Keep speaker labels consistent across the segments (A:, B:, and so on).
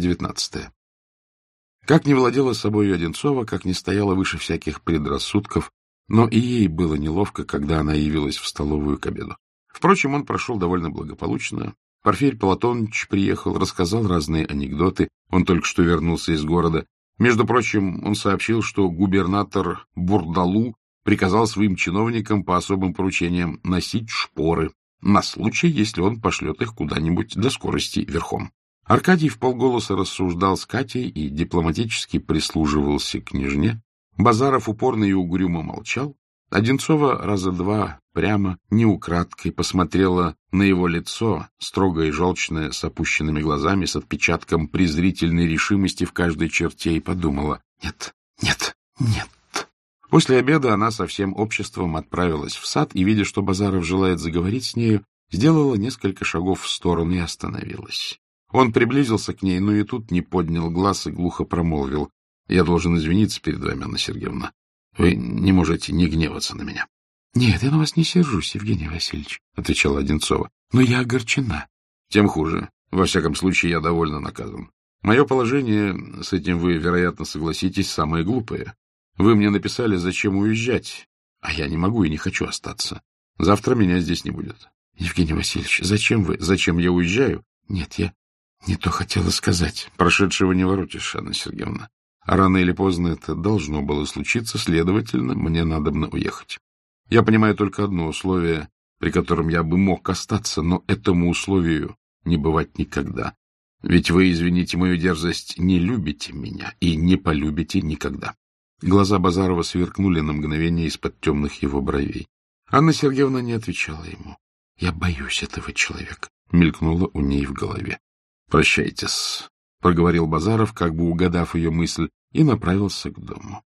A: Глава девятнадцатая. Как не владела собой Одинцова, как не стояла выше всяких предрассудков, но и ей было неловко, когда она явилась в столовую к обеду. Впрочем, он прошел довольно благополучно. Порфирь Платонович приехал, рассказал разные анекдоты. Он только что вернулся из города. Между прочим, он сообщил, что губернатор Бурдалу приказал своим чиновникам по особым поручениям носить шпоры на случай, если он пошлет их куда-нибудь до скорости верхом. Аркадий в полголоса рассуждал с Катей и дипломатически прислуживался княжне. Базаров упорно и угрюмо молчал. Одинцова раза два прямо, неукраткой посмотрела на его лицо, строгое и желчное, с опущенными глазами, с отпечатком презрительной решимости в каждой черте, и подумала «Нет, нет, нет». После обеда она со всем обществом отправилась в сад и, видя, что Базаров желает заговорить с нею, сделала несколько шагов в сторону и остановилась. Он приблизился к ней, но и тут не поднял глаз и глухо промолвил. — Я должен извиниться перед вами, Анна Сергеевна. Вы не можете не гневаться на меня. — Нет, я на вас не сержусь, Евгений Васильевич, — отвечала Одинцова. — Но я огорчена. — Тем хуже. Во всяком случае, я довольно наказан. Мое положение, с этим вы, вероятно, согласитесь, самое глупое. Вы мне написали, зачем уезжать, а я не могу и не хочу остаться. Завтра меня здесь не будет. — Евгений Васильевич, зачем вы? Зачем я уезжаю? — Нет, я не то хотела сказать. Прошедшего не воротишь, Анна Сергеевна. А рано или поздно это должно было случиться, следовательно, мне надобно уехать. Я понимаю только одно условие, при котором я бы мог остаться, но этому условию не бывать никогда. Ведь вы, извините мою дерзость, не любите меня и не полюбите никогда. Глаза Базарова сверкнули на мгновение из-под темных его бровей. Анна Сергеевна не отвечала ему. — Я боюсь этого человека, — мелькнуло у ней в голове. — Прощайтесь, — проговорил Базаров, как бы угадав ее мысль, и направился к дому.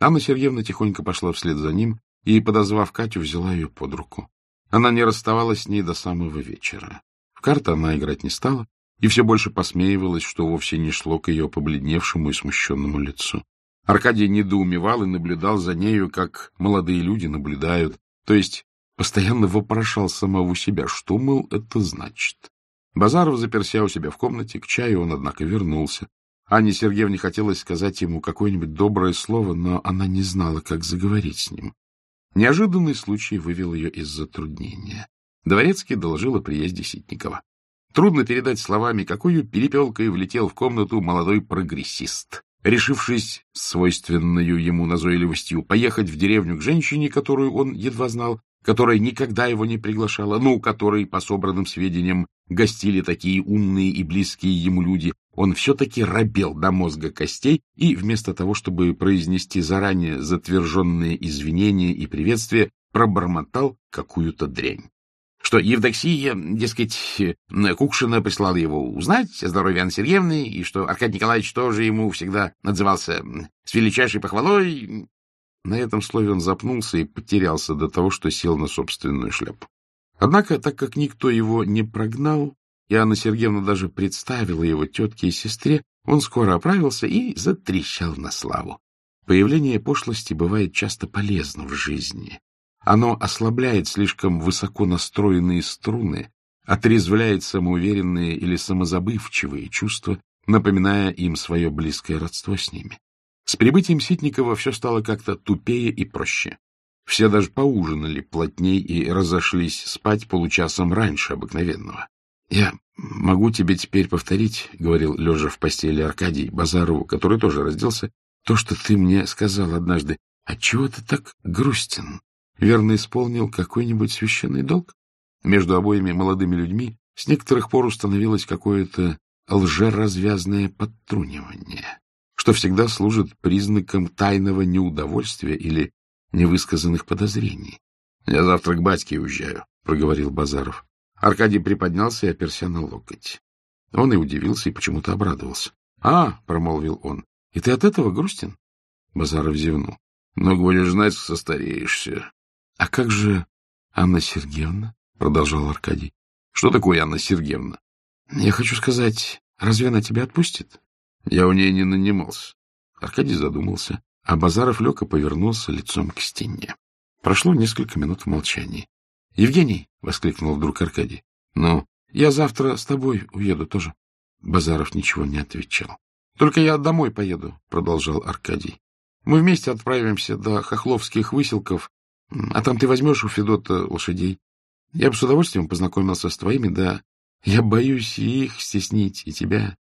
A: Анна Сергеевна тихонько пошла вслед за ним и, подозвав Катю, взяла ее под руку. Она не расставалась с ней до самого вечера. В карты она играть не стала и все больше посмеивалась, что вовсе не шло к ее побледневшему и смущенному лицу. Аркадий недоумевал и наблюдал за нею, как молодые люди наблюдают, то есть постоянно вопрошал самого себя, что, мол, это значит. Базаров заперся у себя в комнате, к чаю он, однако, вернулся. Анне Сергеевне хотелось сказать ему какое-нибудь доброе слово, но она не знала, как заговорить с ним. Неожиданный случай вывел ее из затруднения. Дворецкий доложил о приезде Ситникова. Трудно передать словами, какую перепелкой влетел в комнату молодой прогрессист решившись свойственную ему назойливостью поехать в деревню к женщине, которую он едва знал, которая никогда его не приглашала, у которой, по собранным сведениям, гостили такие умные и близкие ему люди, он все-таки робел до мозга костей и, вместо того, чтобы произнести заранее затверженные извинения и приветствия, пробормотал какую-то дрянь что Евдоксия, дескать, Кукшина прислала его узнать о здоровье Анны Сергеевны, и что Аркадий Николаевич тоже ему всегда отзывался с величайшей похвалой. На этом слове он запнулся и потерялся до того, что сел на собственную шляпу. Однако, так как никто его не прогнал, и Анна Сергеевна даже представила его тетке и сестре, он скоро оправился и затрещал на славу. Появление пошлости бывает часто полезно в жизни, оно ослабляет слишком высоко настроенные струны, отрезвляет самоуверенные или самозабывчивые чувства, напоминая им свое близкое родство с ними. С прибытием Ситникова все стало как-то тупее и проще. Все даже поужинали плотней и разошлись спать получасом раньше обыкновенного. — Я могу тебе теперь повторить, — говорил лежа в постели Аркадий Базарову, который тоже разделся, — то, что ты мне сказал однажды. Отчего ты так грустен? верно исполнил какой-нибудь священный долг? Между обоими молодыми людьми с некоторых пор установилось какое-то лжеразвязное подтрунивание, что всегда служит признаком тайного неудовольствия или невысказанных подозрений. — Я завтра к батьке уезжаю, — проговорил Базаров. Аркадий приподнялся и оперся на локоть. Он и удивился, и почему-то обрадовался. — А, — промолвил он, — и ты от этого грустен? Базаров зевнул. — Ну, будешь знать, состареешься. — А как же Анна Сергеевна? — продолжал Аркадий. — Что такое Анна Сергеевна? — Я хочу сказать, разве она тебя отпустит? — Я у ней не нанимался. Аркадий задумался, а Базаров лег и повернулся лицом к стене. Прошло несколько минут в молчании. — Евгений! — воскликнул вдруг Аркадий. — Ну? — Я завтра с тобой уеду тоже. Базаров ничего не отвечал. — Только я домой поеду, — продолжал Аркадий. — Мы вместе отправимся до Хохловских выселков, а там ты возьмешь у Федота лошадей. Я бы с удовольствием познакомился с твоими, да я боюсь их стеснить, и тебя.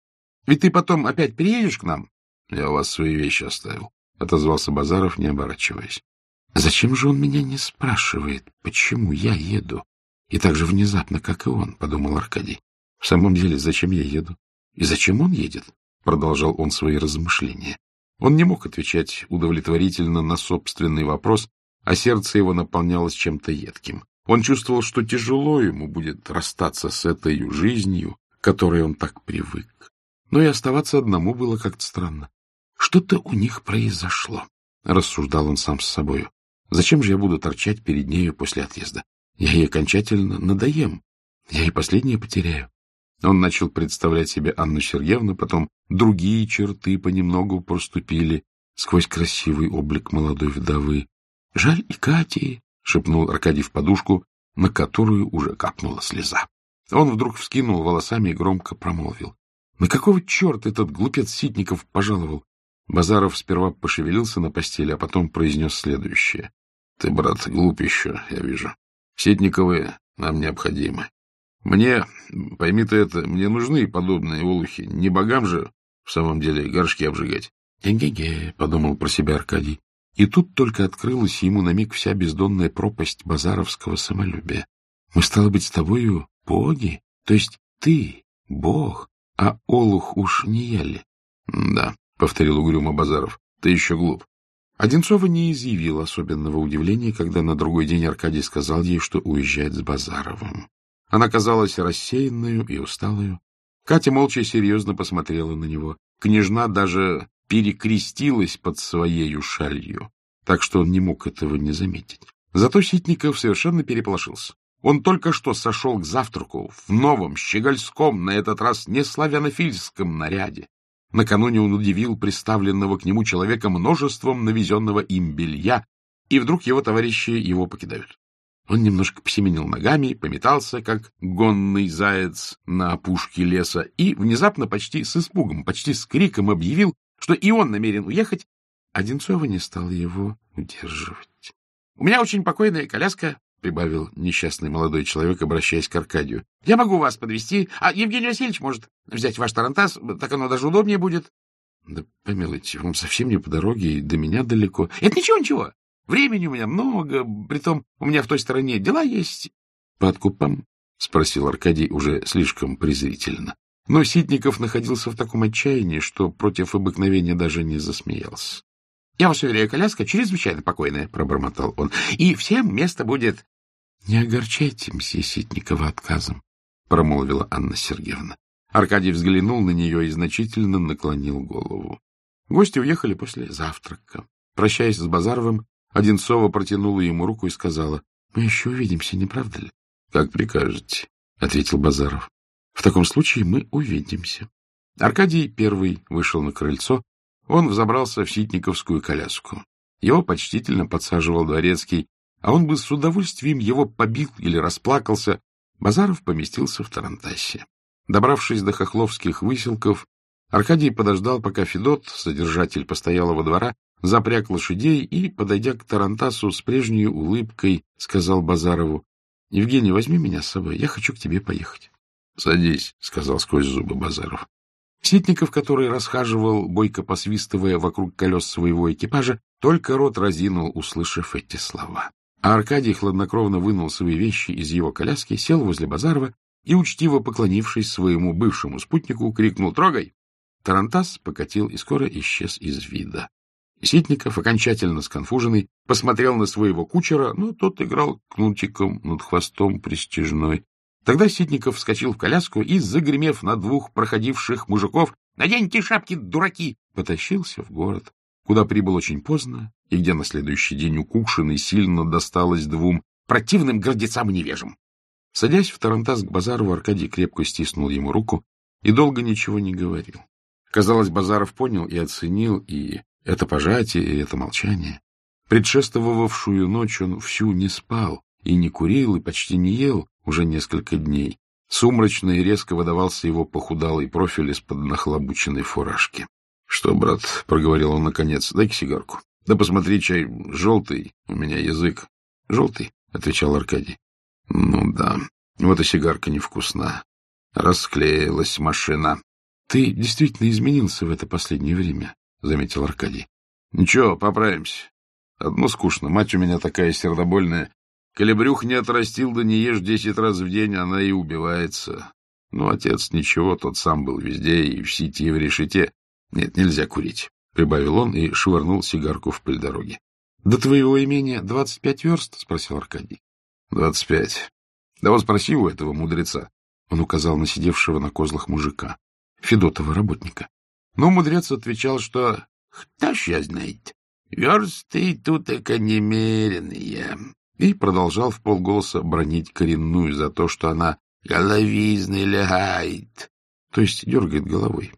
A: Ведь ты потом опять приедешь к нам? — Я у вас свои вещи оставил, — отозвался Базаров, не оборачиваясь. — Зачем же он меня не спрашивает, почему я еду? И так же внезапно, как и он, — подумал Аркадий. В самом деле, зачем я еду? И зачем он едет? Продолжал он свои размышления. Он не мог отвечать удовлетворительно на собственный вопрос, а сердце его наполнялось чем-то едким. Он чувствовал, что тяжело ему будет расстаться с этой жизнью, к которой он так привык. Но и оставаться одному было как-то странно. Что-то у них произошло, — рассуждал он сам с собою. Зачем же я буду торчать перед нею после отъезда? Я ей окончательно надоем. Я и последнее потеряю. Он начал представлять себе Анну Сергеевну, потом другие черты понемногу проступили сквозь красивый облик молодой вдовы. — Жаль и Кати, — шепнул Аркадий в подушку, на которую уже капнула слеза. Он вдруг вскинул волосами и громко промолвил. — На какого черта этот глупец Ситников пожаловал? Базаров сперва пошевелился на постели, а потом произнес следующее. — Ты, брат, глуп еще, я вижу. Ситниковы нам необходимы. Мне, пойми ты это, мне нужны подобные олухи. Не богам же в самом деле горшки обжигать. «Эге-ге», — подумал про себя Аркадий. И тут только открылась ему на миг вся бездонная пропасть базаровского самолюбия. Мы, стало быть, с тобою боги? То есть ты — бог, а олух уж не ели? — Да, — повторил угрюмо Базаров, — ты еще глуп. Одинцова не изъявила особенного удивления, когда на другой день Аркадий сказал ей, что уезжает с Базаровым. Она казалась рассеянную и усталую. Катя молча и серьезно посмотрела на него. Княжна даже перекрестилась под своею шалью, так что он не мог этого не заметить. Зато Ситников совершенно переполошился. Он только что сошел к завтраку в новом, щегольском, на этот раз не славянофильском наряде. Накануне он удивил представленного к нему человека множеством навезенного им белья, и вдруг его товарищи его покидают. Он немножко посеменил ногами, пометался, как гонный заяц на опушке леса, и внезапно, почти с испугом, почти с криком объявил, что и он намерен уехать, Одинцова не стал его удерживать. — У меня очень покойная коляска, — прибавил несчастный молодой человек, обращаясь к Аркадию. — Я могу вас подвести, а Евгений Васильевич может взять ваш тарантас, так оно даже удобнее будет. — Да помилуйте, вам совсем не по дороге, и до меня далеко. — Это ничего, ничего. Времени у меня много, притом у меня в той стороне дела есть. — По откупам? — спросил Аркадий уже слишком презрительно. Но Ситников находился в таком отчаянии, что против обыкновения даже не засмеялся. — Я вас уверяю, коляска чрезвычайно покойная, — пробормотал он, — и всем место будет... — Не огорчайте мсье Ситникова отказом, — промолвила Анна Сергеевна. Аркадий взглянул на нее и значительно наклонил голову. Гости уехали после завтрака. Прощаясь с Базаровым, Одинцова протянула ему руку и сказала, — Мы еще увидимся, не правда ли? — Как прикажете, — ответил Базаров. В таком случае мы увидимся. Аркадий первый вышел на крыльцо. Он взобрался в ситниковскую коляску. Его почтительно подсаживал дворецкий, а он бы с удовольствием его побил или расплакался. Базаров поместился в Тарантасе. Добравшись до хохловских выселков, Аркадий подождал, пока Федот, содержатель постоялого двора, запряг лошадей и, подойдя к Тарантасу с прежней улыбкой, сказал Базарову, — Евгений, возьми меня с собой, я хочу к тебе поехать. — Садись, — сказал сквозь зубы Базаров. Ситников, который расхаживал, бойко посвистывая вокруг колес своего экипажа, только рот разинул, услышав эти слова. А Аркадий хладнокровно вынул свои вещи из его коляски, сел возле Базарова и, учтиво поклонившись своему бывшему спутнику, крикнул «Трогай!». Тарантас покатил и скоро исчез из вида. Ситников, окончательно сконфуженный, посмотрел на своего кучера, но тот играл кнутиком над хвостом пристижной. Тогда Ситников вскочил в коляску и, загремев на двух проходивших мужиков, «Наденьте шапки, дураки!» потащился в город, куда прибыл очень поздно и где на следующий день укушенный сильно досталось двум противным гордецам и невежам. Садясь в Тарантас к Базарову, Аркадий крепко стиснул ему руку и долго ничего не говорил. Казалось, Базаров понял и оценил и это пожатие, и это молчание. Предшествовавшую ночь он всю не спал и не курил, и почти не ел, уже несколько дней. Сумрачно и резко выдавался его похудалый профиль из-под нахлобученной фуражки. — Что, брат, — проговорил он наконец, — дай-ка сигарку. — Да посмотри, чай желтый, у меня язык. — Желтый, — отвечал Аркадий. — Ну да, вот и сигарка невкусна. Расклеилась машина. — Ты действительно изменился в это последнее время, — заметил Аркадий. — Ничего, поправимся. Одно скучно, мать у меня такая сердобольная. Колебрюх не отрастил, да не ешь десять раз в день, она и убивается. Ну, отец ничего, тот сам был везде, и в сети, и в решете. Нет, нельзя курить, — прибавил он и швырнул сигарку в пыль дороги. — До твоего имения двадцать пять верст? — спросил Аркадий. — Двадцать пять. Да вот спроси у этого мудреца. Он указал на сидевшего на козлах мужика, Федотова работника. Но мудрец отвечал, что «Кто ж я знает, версты тут немеренные» и продолжал в полголоса бронить коренную за то, что она головизный лягает, то есть дергает головой.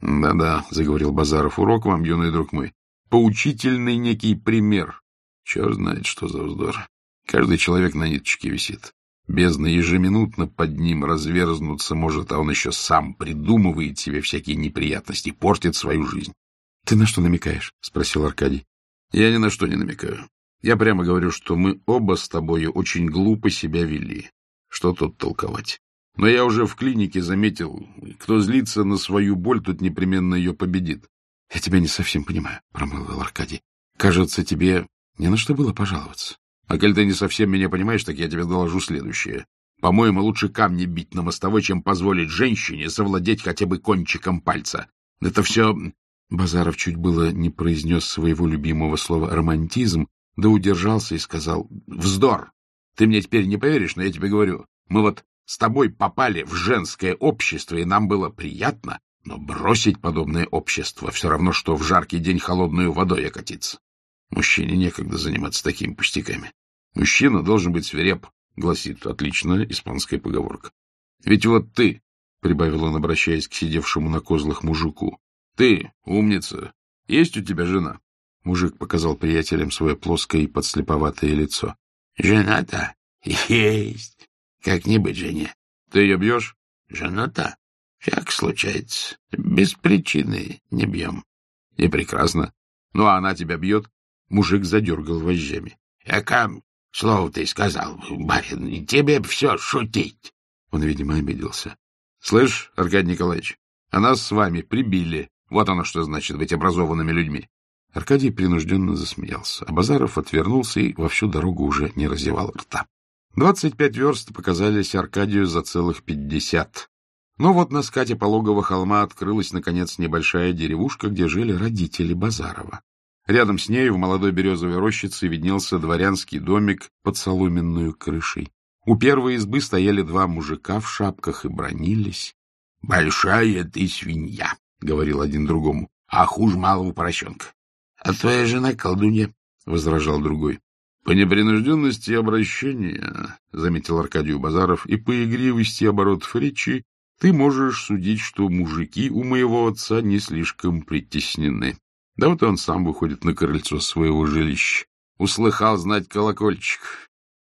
A: «Да-да», — заговорил Базаров, — «урок вам, юный друг мой. Поучительный некий пример. Черт знает, что за вздор. Каждый человек на ниточке висит. Бездна ежеминутно под ним разверзнуться может, а он еще сам придумывает себе всякие неприятности, портит свою жизнь. — Ты на что намекаешь? — спросил Аркадий. — Я ни на что не намекаю. Я прямо говорю, что мы оба с тобою очень глупо себя вели. Что тут толковать? Но я уже в клинике заметил, кто злится на свою боль, тот непременно ее победит. — Я тебя не совсем понимаю, — промолвил Аркадий. — Кажется, тебе не на что было пожаловаться. А коль ты не совсем меня понимаешь, так я тебе доложу следующее. По-моему, лучше камни бить на мостовой, чем позволить женщине совладеть хотя бы кончиком пальца. Это все... Базаров чуть было не произнес своего любимого слова «романтизм», да удержался и сказал «Вздор! Ты мне теперь не поверишь, но я тебе говорю, мы вот с тобой попали в женское общество, и нам было приятно, но бросить подобное общество все равно, что в жаркий день холодную водой окатиться. Мужчине некогда заниматься такими пустяками. Мужчина должен быть свиреп, гласит отличная испанская поговорка. Ведь вот ты, — прибавил он, обращаясь к сидевшему на козлах мужику, — ты, умница, есть у тебя жена? Мужик показал приятелям свое плоское и подслеповатое лицо. — Жена-то есть. Как не быть жене. Ты ее бьешь? Жена-то. Всяк случается. Без причины не бьем. И прекрасно. Ну, а она тебя бьет? Мужик задергал вожжами. — Яка слово ты сказал, барин, тебе все шутить. Он, видимо, обиделся. — Слышь, Аркадий Николаевич, а нас с вами прибили. Вот оно что значит быть образованными людьми. Аркадий принужденно засмеялся, а Базаров отвернулся и во всю дорогу уже не разевал рта. Двадцать пять верст показались Аркадию за целых пятьдесят. Но вот на скате пологого холма открылась, наконец, небольшая деревушка, где жили родители Базарова. Рядом с ней в молодой березовой рощице виднелся дворянский домик под соломенную крышей. У первой избы стояли два мужика в шапках и бронились. — Большая ты свинья, — говорил один другому, — а хуже малого поросенка. — А твоя жена колдунья, — возражал другой. — По непринужденности обращения, — заметил Аркадий Базаров, — и по игривости оборотов речи ты можешь судить, что мужики у моего отца не слишком притеснены. Да вот он сам выходит на крыльцо своего жилища. Услыхал знать колокольчик.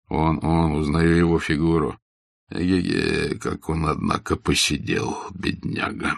A: Он, он, узнаю его фигуру. Эге-ге, как он, однако, посидел, бедняга.